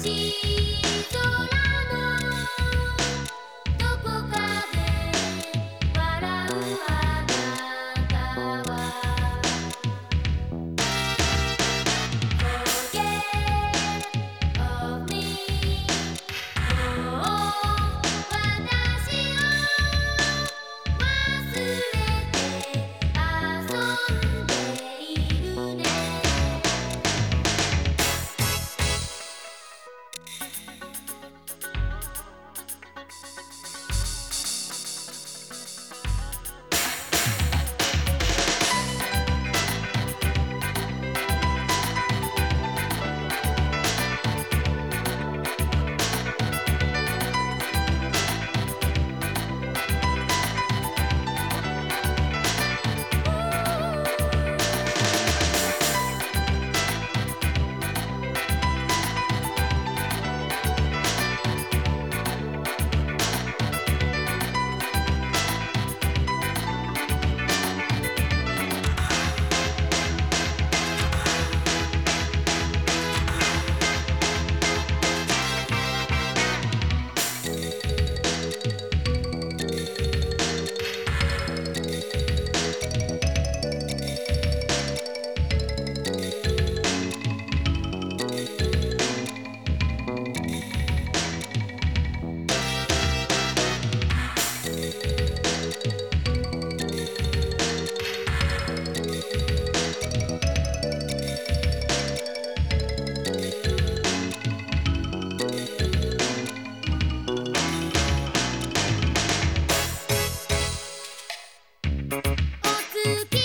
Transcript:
see. 好き